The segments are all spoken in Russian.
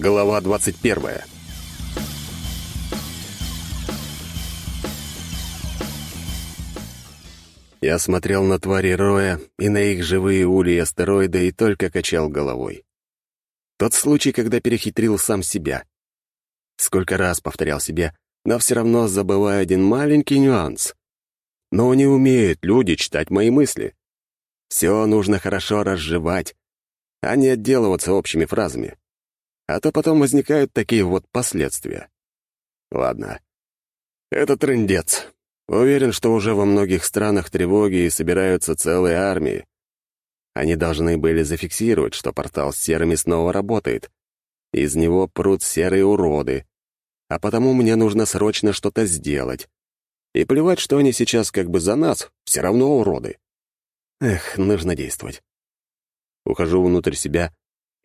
Глава 21. Я смотрел на твари Роя и на их живые ульи астероида и только качал головой. Тот случай, когда перехитрил сам себя. Сколько раз повторял себе, но все равно забываю один маленький нюанс. Но не умеют люди читать мои мысли. Все нужно хорошо разжевать, а не отделываться общими фразами. А то потом возникают такие вот последствия. Ладно. Это трындец. Уверен, что уже во многих странах тревоги и собираются целые армии. Они должны были зафиксировать, что портал с серыми снова работает. Из него прут серые уроды. А потому мне нужно срочно что-то сделать. И плевать, что они сейчас как бы за нас, все равно уроды. Эх, нужно действовать. Ухожу внутрь себя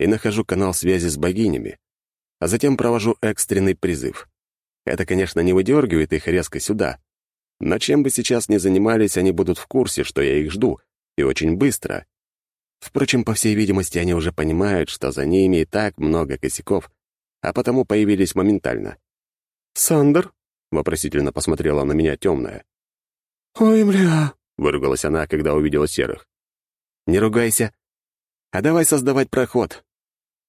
и нахожу канал связи с богинями, а затем провожу экстренный призыв. Это, конечно, не выдергивает их резко сюда, но чем бы сейчас ни занимались, они будут в курсе, что я их жду, и очень быстро. Впрочем, по всей видимости, они уже понимают, что за ними и так много косяков, а потому появились моментально. «Сандер?» — вопросительно посмотрела на меня темная. «Ой, бля!» — выругалась она, когда увидела серых. «Не ругайся. А давай создавать проход.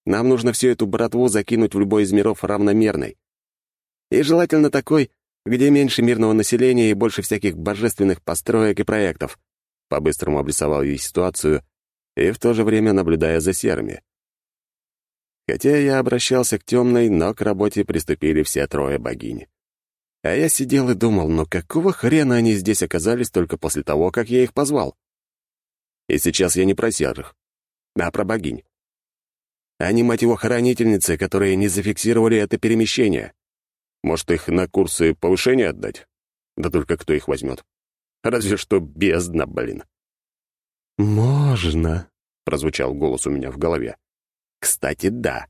Нам нужно всю эту братву закинуть в любой из миров равномерной. И желательно такой, где меньше мирного населения и больше всяких божественных построек и проектов. По-быстрому обрисовал ей ситуацию и в то же время наблюдая за серыми. Хотя я обращался к темной, но к работе приступили все трое богинь. А я сидел и думал, ну какого хрена они здесь оказались только после того, как я их позвал? И сейчас я не про серых, а про богинь. Они, мать его, хранительницы, которые не зафиксировали это перемещение. Может, их на курсы повышения отдать? Да только кто их возьмет? Разве что бездна, блин. «Можно», — прозвучал голос у меня в голове. «Кстати, да.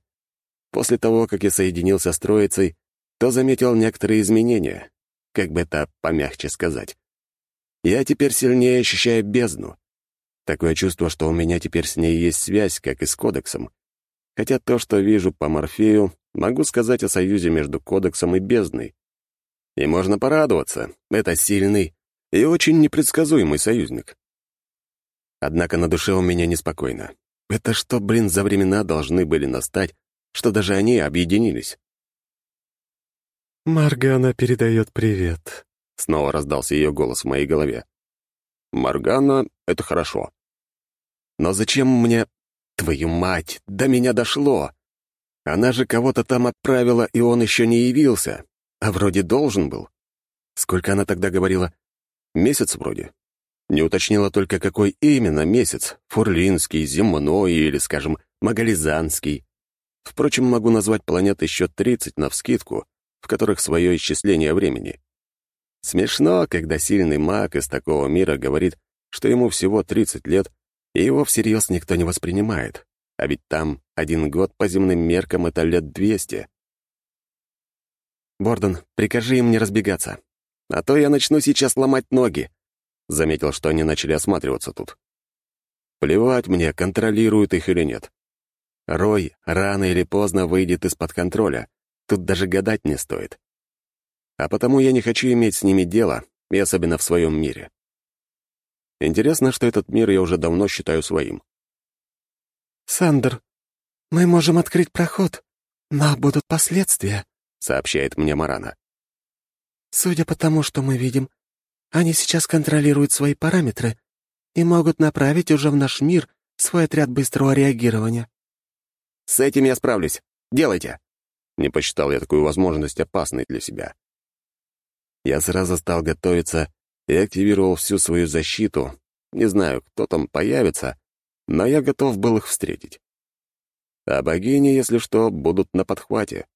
После того, как я соединился с троицей, то заметил некоторые изменения. Как бы это помягче сказать. Я теперь сильнее ощущаю бездну. Такое чувство, что у меня теперь с ней есть связь, как и с кодексом. Хотя то, что вижу по Морфею, могу сказать о союзе между кодексом и бездной. И можно порадоваться, это сильный и очень непредсказуемый союзник. Однако на душе у меня неспокойно. Это что, блин, за времена должны были настать, что даже они объединились? «Маргана передает привет», — снова раздался ее голос в моей голове. «Маргана — это хорошо. Но зачем мне... Твою мать, до меня дошло! Она же кого-то там отправила, и он еще не явился. А вроде должен был. Сколько она тогда говорила? Месяц вроде. Не уточнила только, какой именно месяц. Фурлинский, земной или, скажем, Магализанский. Впрочем, могу назвать планет еще 30 навскидку, в которых свое исчисление времени. Смешно, когда сильный маг из такого мира говорит, что ему всего 30 лет, и его всерьез никто не воспринимает. А ведь там один год по земным меркам — это лет 200. «Бордон, прикажи им не разбегаться. А то я начну сейчас ломать ноги», — заметил, что они начали осматриваться тут. Плевать мне, контролируют их или нет. Рой рано или поздно выйдет из-под контроля. Тут даже гадать не стоит. А потому я не хочу иметь с ними дело, и особенно в своем мире. Интересно, что этот мир я уже давно считаю своим. «Сандер, мы можем открыть проход, но будут последствия», — сообщает мне Марана. «Судя по тому, что мы видим, они сейчас контролируют свои параметры и могут направить уже в наш мир свой отряд быстрого реагирования». «С этим я справлюсь. Делайте!» Не посчитал я такую возможность опасной для себя. Я сразу стал готовиться и активировал всю свою защиту. Не знаю, кто там появится, но я готов был их встретить. А богини, если что, будут на подхвате.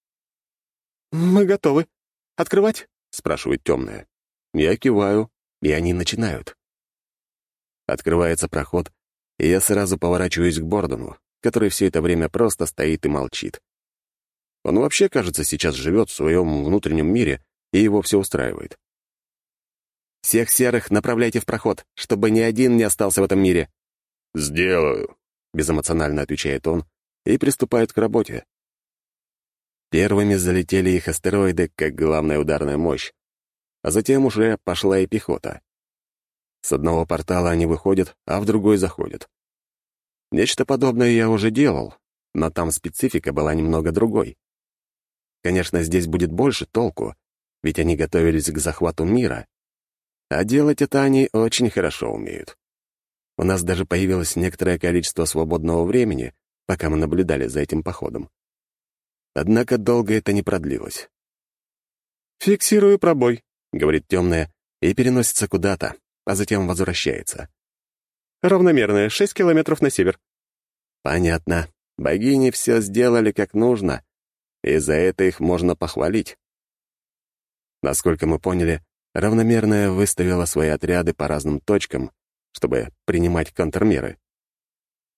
«Мы готовы. Открывать?» — спрашивает темная. Я киваю, и они начинают. Открывается проход, и я сразу поворачиваюсь к Бордону, который все это время просто стоит и молчит. Он вообще, кажется, сейчас живет в своем внутреннем мире, и его все устраивает. «Всех серых направляйте в проход, чтобы ни один не остался в этом мире». «Сделаю», — безэмоционально отвечает он и приступает к работе. Первыми залетели их астероиды, как главная ударная мощь, а затем уже пошла и пехота. С одного портала они выходят, а в другой заходят. Нечто подобное я уже делал, но там специфика была немного другой. Конечно, здесь будет больше толку, ведь они готовились к захвату мира. А делать это они очень хорошо умеют. У нас даже появилось некоторое количество свободного времени, пока мы наблюдали за этим походом. Однако долго это не продлилось. «Фиксирую пробой», — говорит темная, и переносится куда-то, а затем возвращается. «Равномерная, шесть километров на север». «Понятно. Богини все сделали как нужно, и за это их можно похвалить». Насколько мы поняли, равномерная выставила свои отряды по разным точкам, чтобы принимать контрмеры.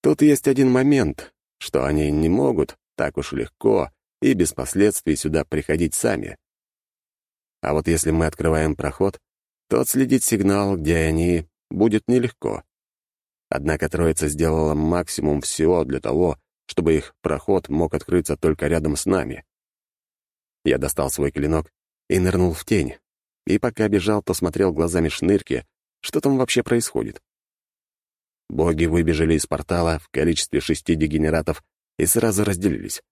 Тут есть один момент, что они не могут так уж легко и без последствий сюда приходить сами. А вот если мы открываем проход, то отследить сигнал, где они, будет нелегко. Однако троица сделала максимум всего для того, чтобы их проход мог открыться только рядом с нами. Я достал свой клинок и нырнул в тень, и пока бежал, то смотрел глазами шнырки, что там вообще происходит. Боги выбежали из портала в количестве шести дегенератов и сразу разделились.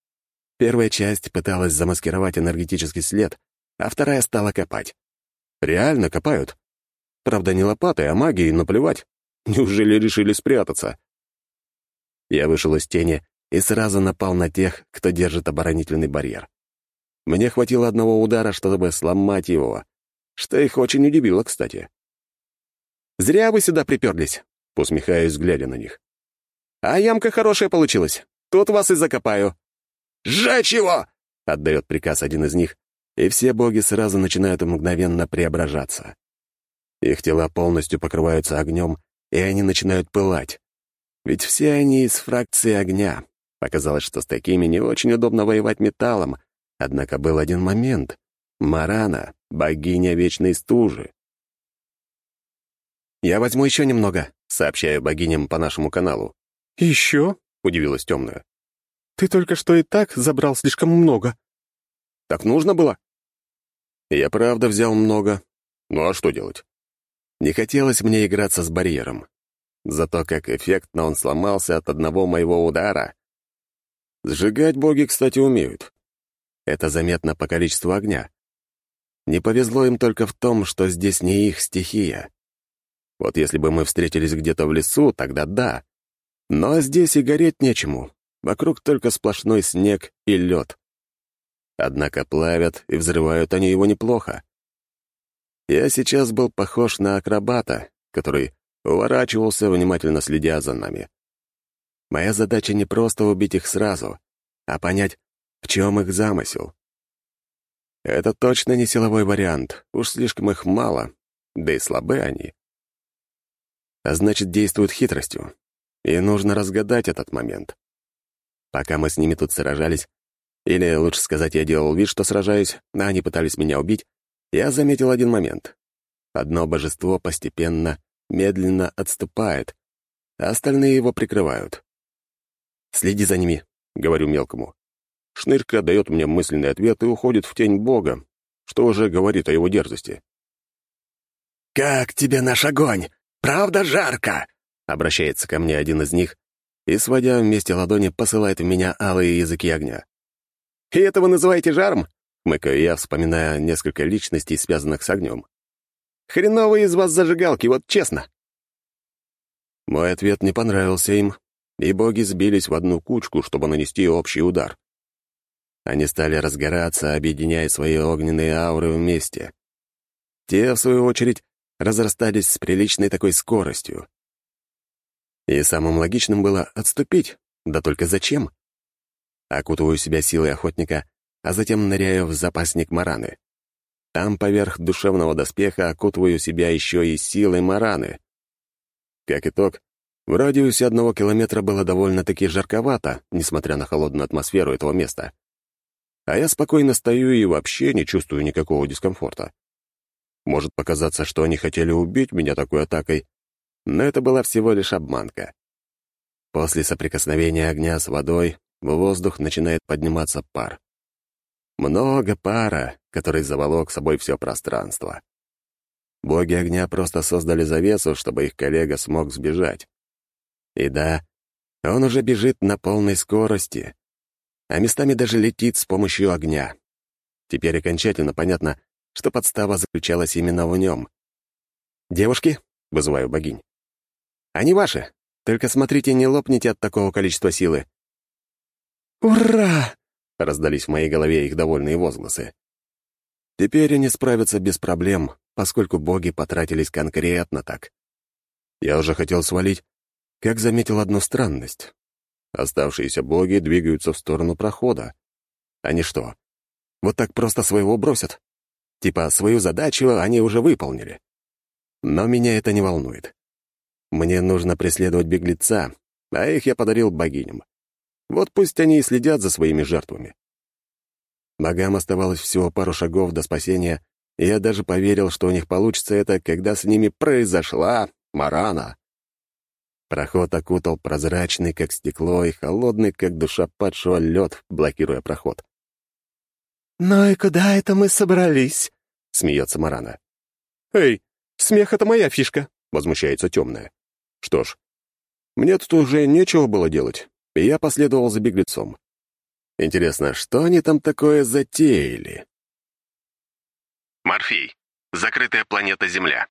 Первая часть пыталась замаскировать энергетический след, а вторая стала копать. Реально копают. Правда, не лопатой, а магией наплевать. Неужели решили спрятаться? Я вышел из тени и сразу напал на тех, кто держит оборонительный барьер. Мне хватило одного удара, чтобы сломать его, что их очень удивило, кстати. «Зря вы сюда приперлись», — усмехаюсь, глядя на них. «А ямка хорошая получилась. Тут вас и закопаю». «Сжечь его!» — отдает приказ один из них, и все боги сразу начинают мгновенно преображаться. Их тела полностью покрываются огнем, и они начинают пылать. Ведь все они из фракции огня. Показалось, что с такими не очень удобно воевать металлом, однако был один момент. Марана — богиня вечной стужи. «Я возьму еще немного», — сообщаю богиням по нашему каналу. «Еще?» — удивилась темная. Ты только что и так забрал слишком много». «Так нужно было?» Я правда взял много. Ну а что делать? Не хотелось мне играться с барьером. Зато как эффектно он сломался от одного моего удара. Сжигать боги, кстати, умеют. Это заметно по количеству огня. Не повезло им только в том, что здесь не их стихия. Вот если бы мы встретились где-то в лесу, тогда да. Но здесь и гореть нечему. Вокруг только сплошной снег и лед. Однако плавят и взрывают они его неплохо. Я сейчас был похож на акробата, который уворачивался, внимательно следя за нами. Моя задача не просто убить их сразу, а понять, в чем их замысел. Это точно не силовой вариант, уж слишком их мало, да и слабы они. А значит, действуют хитростью, и нужно разгадать этот момент. Пока мы с ними тут сражались, или, лучше сказать, я делал вид, что сражаюсь, а они пытались меня убить, я заметил один момент. Одно божество постепенно, медленно отступает, а остальные его прикрывают. «Следи за ними», — говорю мелкому. Шнырька дает мне мысленный ответ и уходит в тень Бога, что уже говорит о его дерзости. «Как тебе наш огонь? Правда жарко?» — обращается ко мне один из них, и, сводя вместе ладони, посылает в меня алые языки огня. «И это вы называете жаром?» — хмыкаю я, вспоминая несколько личностей, связанных с огнем. «Хреновые из вас зажигалки, вот честно!» Мой ответ не понравился им, и боги сбились в одну кучку, чтобы нанести общий удар. Они стали разгораться, объединяя свои огненные ауры вместе. Те, в свою очередь, разрастались с приличной такой скоростью. И самым логичным было отступить. Да только зачем? Окутываю себя силой охотника, а затем ныряю в запасник Мараны. Там поверх душевного доспеха окутываю себя еще и силой Мараны. Как итог, в радиусе одного километра было довольно-таки жарковато, несмотря на холодную атмосферу этого места. А я спокойно стою и вообще не чувствую никакого дискомфорта. Может показаться, что они хотели убить меня такой атакой, но это была всего лишь обманка. После соприкосновения огня с водой в воздух начинает подниматься пар. Много пара, который заволок собой все пространство. Боги огня просто создали завесу, чтобы их коллега смог сбежать. И да, он уже бежит на полной скорости, а местами даже летит с помощью огня. Теперь окончательно понятно, что подстава заключалась именно в нем. «Девушки», — вызываю богинь, — «они ваши, только смотрите, не лопните от такого количества силы». «Ура!» — раздались в моей голове их довольные возгласы. Теперь они справятся без проблем, поскольку боги потратились конкретно так. Я уже хотел свалить, как заметил одну странность. Оставшиеся боги двигаются в сторону прохода. Они что, вот так просто своего бросят? Типа, свою задачу они уже выполнили. Но меня это не волнует. Мне нужно преследовать беглеца, а их я подарил богиням. Вот пусть они и следят за своими жертвами. Богам оставалось всего пару шагов до спасения, и я даже поверил, что у них получится это, когда с ними произошла Марана. Проход окутал прозрачный, как стекло, и холодный, как душа падшего лед, блокируя проход. «Ну и куда это мы собрались?» — смеется Марана. «Эй, смех — это моя фишка», — возмущается темная. Что ж, мне тут уже нечего было делать, и я последовал за беглецом. Интересно, что они там такое затеяли? Морфей. Закрытая планета Земля.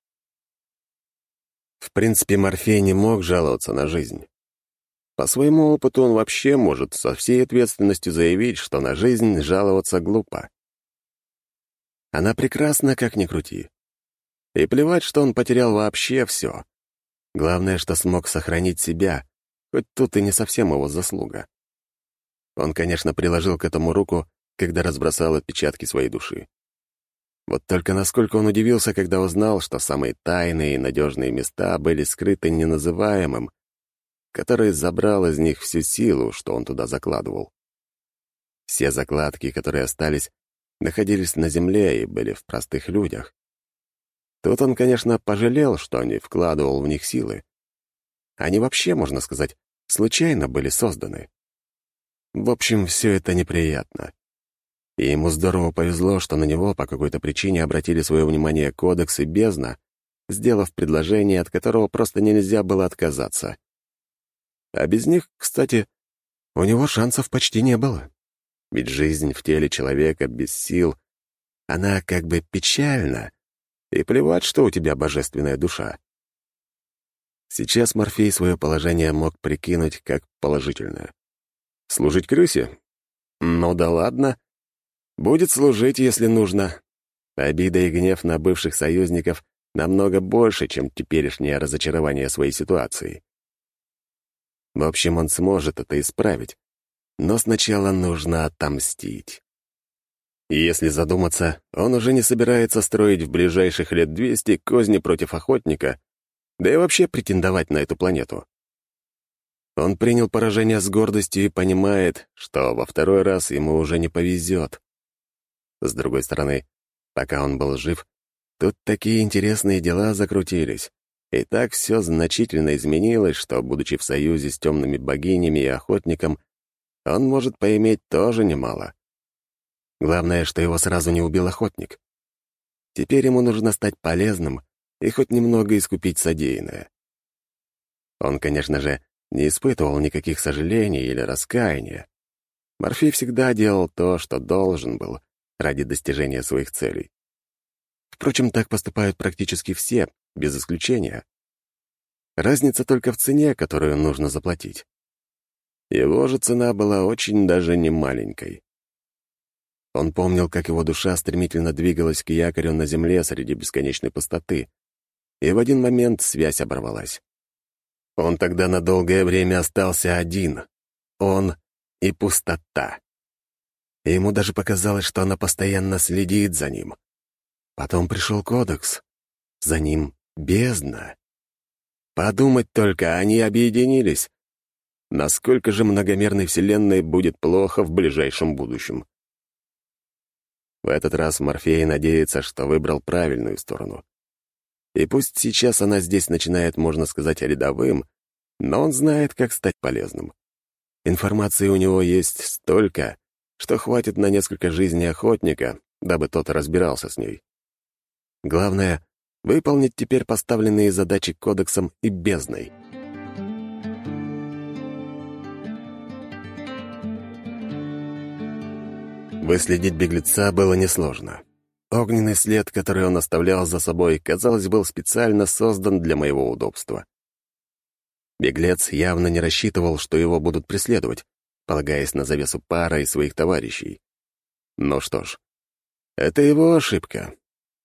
В принципе, Морфей не мог жаловаться на жизнь. По своему опыту он вообще может со всей ответственностью заявить, что на жизнь жаловаться глупо. Она прекрасна, как ни крути. И плевать, что он потерял вообще все. Главное, что смог сохранить себя, хоть тут и не совсем его заслуга. Он, конечно, приложил к этому руку, когда разбросал отпечатки своей души. Вот только насколько он удивился, когда узнал, что самые тайные и надежные места были скрыты неназываемым, который забрал из них всю силу, что он туда закладывал. Все закладки, которые остались, находились на земле и были в простых людях. Тут он, конечно, пожалел, что не вкладывал в них силы. Они вообще, можно сказать, случайно были созданы. В общем, все это неприятно. И ему здорово повезло, что на него по какой-то причине обратили свое внимание Кодекс и Бездна, сделав предложение, от которого просто нельзя было отказаться. А без них, кстати, у него шансов почти не было. Ведь жизнь в теле человека без сил, она как бы печальна, и плевать, что у тебя божественная душа. Сейчас Морфей свое положение мог прикинуть как положительное. Служить крысе? Ну да ладно. Будет служить, если нужно. Обида и гнев на бывших союзников намного больше, чем теперешнее разочарование своей ситуации. В общем, он сможет это исправить. Но сначала нужно отомстить. И если задуматься, он уже не собирается строить в ближайших лет 200 козни против охотника, да и вообще претендовать на эту планету. Он принял поражение с гордостью и понимает, что во второй раз ему уже не повезет. С другой стороны, пока он был жив, тут такие интересные дела закрутились. И так все значительно изменилось, что, будучи в союзе с темными богинями и охотником, он может поиметь тоже немало. Главное, что его сразу не убил охотник. Теперь ему нужно стать полезным и хоть немного искупить содеянное. Он, конечно же, не испытывал никаких сожалений или раскаяния. Морфей всегда делал то, что должен был, ради достижения своих целей. Впрочем, так поступают практически все, без исключения. Разница только в цене, которую нужно заплатить. Его же цена была очень даже не маленькой. Он помнил, как его душа стремительно двигалась к якорю на земле среди бесконечной пустоты, и в один момент связь оборвалась. Он тогда на долгое время остался один. Он и пустота и ему даже показалось, что она постоянно следит за ним. Потом пришел кодекс. За ним бездна. Подумать только, они объединились. Насколько же многомерной Вселенной будет плохо в ближайшем будущем? В этот раз Морфей надеется, что выбрал правильную сторону. И пусть сейчас она здесь начинает, можно сказать, рядовым, но он знает, как стать полезным. Информации у него есть столько, что хватит на несколько жизней охотника, дабы тот разбирался с ней. Главное — выполнить теперь поставленные задачи кодексом и бездной. Выследить беглеца было несложно. Огненный след, который он оставлял за собой, казалось, был специально создан для моего удобства. Беглец явно не рассчитывал, что его будут преследовать, полагаясь на завесу пара и своих товарищей. Ну что ж, это его ошибка,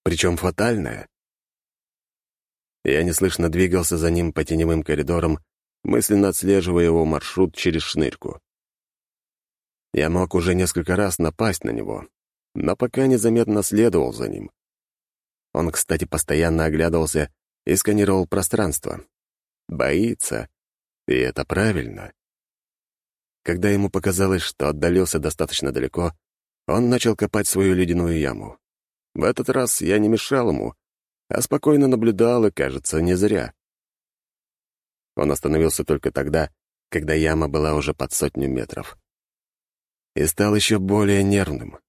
причем фатальная. Я неслышно двигался за ним по теневым коридорам, мысленно отслеживая его маршрут через шнырку. Я мог уже несколько раз напасть на него, но пока незаметно следовал за ним. Он, кстати, постоянно оглядывался и сканировал пространство. Боится, и это правильно. Когда ему показалось, что отдалился достаточно далеко, он начал копать свою ледяную яму. В этот раз я не мешал ему, а спокойно наблюдал и, кажется, не зря. Он остановился только тогда, когда яма была уже под сотню метров и стал еще более нервным.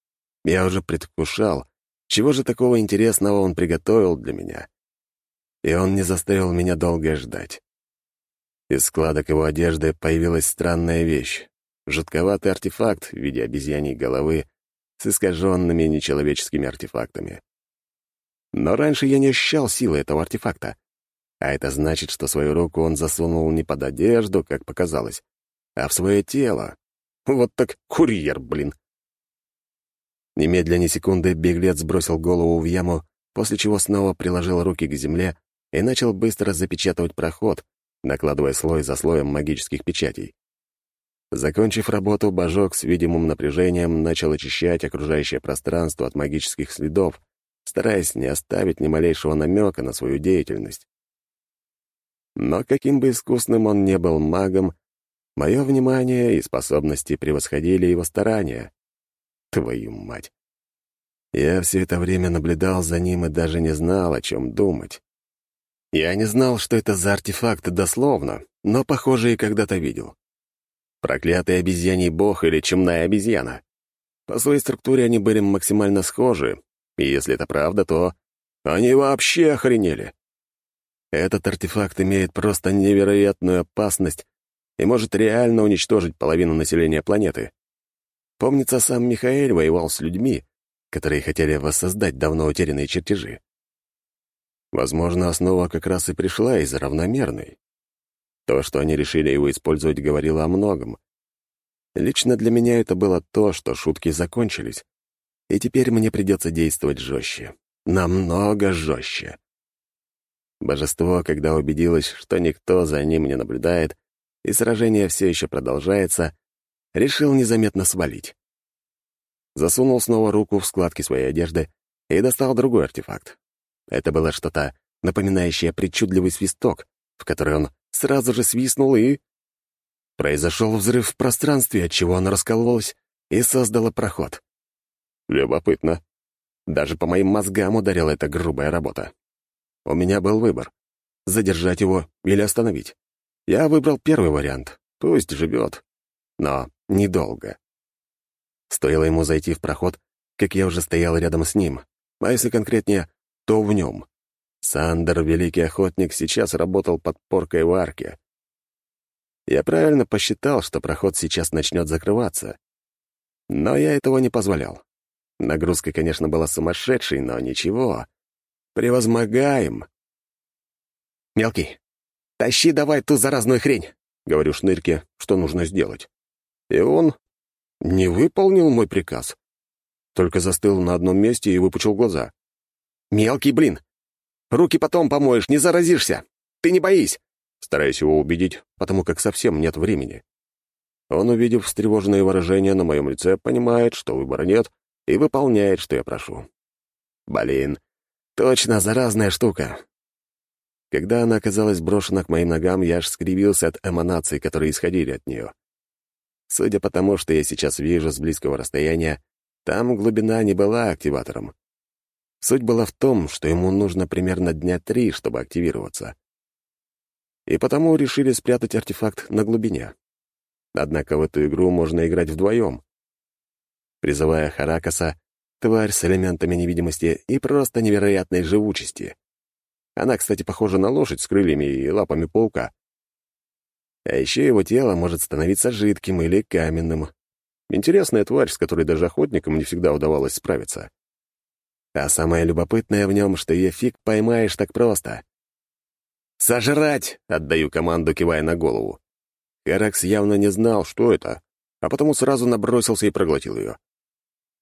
Я уже предвкушал, чего же такого интересного он приготовил для меня. И он не заставил меня долго ждать. Из складок его одежды появилась странная вещь — жутковатый артефакт в виде обезьяньей головы с искаженными нечеловеческими артефактами. Но раньше я не ощущал силы этого артефакта. А это значит, что свою руку он засунул не под одежду, как показалось, а в свое тело. Вот так курьер, блин. Немедля ни секунды беглец сбросил голову в яму, после чего снова приложил руки к земле и начал быстро запечатывать проход, накладывая слой за слоем магических печатей. Закончив работу, божок с видимым напряжением начал очищать окружающее пространство от магических следов, стараясь не оставить ни малейшего намека на свою деятельность. Но каким бы искусным он не был магом, Мое внимание и способности превосходили его старания. Твою мать! Я все это время наблюдал за ним и даже не знал, о чем думать. Я не знал, что это за артефакт дословно, но, похоже, и когда-то видел. Проклятый обезьяний бог или чумная обезьяна. По своей структуре они были максимально схожи, и если это правда, то они вообще охренели. Этот артефакт имеет просто невероятную опасность и может реально уничтожить половину населения планеты. Помнится, сам Михаэль воевал с людьми, которые хотели воссоздать давно утерянные чертежи. Возможно, основа как раз и пришла из равномерной. То, что они решили его использовать, говорило о многом. Лично для меня это было то, что шутки закончились, и теперь мне придется действовать жестче. Намного жестче. Божество, когда убедилось, что никто за ним не наблюдает, и сражение все еще продолжается, решил незаметно свалить. Засунул снова руку в складки своей одежды и достал другой артефакт. Это было что-то напоминающее причудливый свисток, в который он сразу же свистнул и... Произошел взрыв в пространстве, от чего оно раскололось и создало проход. Любопытно. Даже по моим мозгам ударила эта грубая работа. У меня был выбор — задержать его или остановить. Я выбрал первый вариант. Пусть живет. Но недолго. Стоило ему зайти в проход, как я уже стоял рядом с ним. А если конкретнее, то в нем. Сандер, великий охотник, сейчас работал под поркой в арке. Я правильно посчитал, что проход сейчас начнет закрываться. Но я этого не позволял. Нагрузка, конечно, была сумасшедшей, но ничего. Превозмогаем. «Мелкий, «Тащи давай ту заразную хрень», — говорю Шнырке, что нужно сделать. И он не выполнил мой приказ. Только застыл на одном месте и выпучил глаза. «Мелкий, блин! Руки потом помоешь, не заразишься! Ты не боись!» Стараюсь его убедить, потому как совсем нет времени. Он, увидев встревоженное выражение на моем лице, понимает, что выбора нет, и выполняет, что я прошу. Блин, точно заразная штука. Когда она оказалась брошена к моим ногам, я аж скривился от эманаций, которые исходили от нее. Судя по тому, что я сейчас вижу с близкого расстояния, там глубина не была активатором. Суть была в том, что ему нужно примерно дня три, чтобы активироваться. И потому решили спрятать артефакт на глубине. Однако в эту игру можно играть вдвоем. призывая Харакаса, тварь с элементами невидимости и просто невероятной живучести. Она, кстати, похожа на лошадь с крыльями и лапами паука. А еще его тело может становиться жидким или каменным. Интересная тварь, с которой даже охотникам не всегда удавалось справиться. А самое любопытное в нем, что ее фиг поймаешь так просто. «Сожрать!» — отдаю команду, кивая на голову. Каракс явно не знал, что это, а потому сразу набросился и проглотил ее.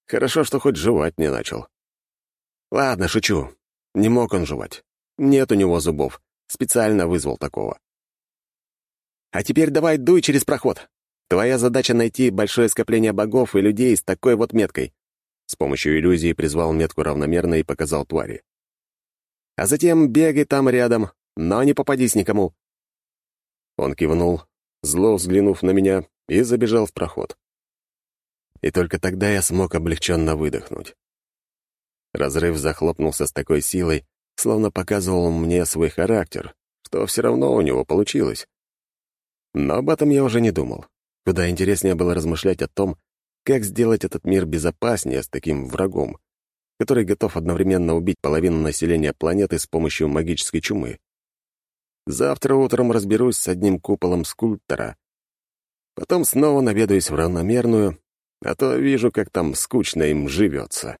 Хорошо, что хоть жевать не начал. Ладно, шучу. Не мог он жевать. Нет у него зубов. Специально вызвал такого. А теперь давай дуй через проход. Твоя задача — найти большое скопление богов и людей с такой вот меткой. С помощью иллюзии призвал метку равномерно и показал твари. А затем бегай там рядом, но не попадись никому. Он кивнул, зло взглянув на меня, и забежал в проход. И только тогда я смог облегченно выдохнуть. Разрыв захлопнулся с такой силой, словно показывал мне свой характер, что все равно у него получилось. Но об этом я уже не думал. Куда интереснее было размышлять о том, как сделать этот мир безопаснее с таким врагом, который готов одновременно убить половину населения планеты с помощью магической чумы. Завтра утром разберусь с одним куполом скульптора. Потом снова наведаюсь в равномерную, а то вижу, как там скучно им живется.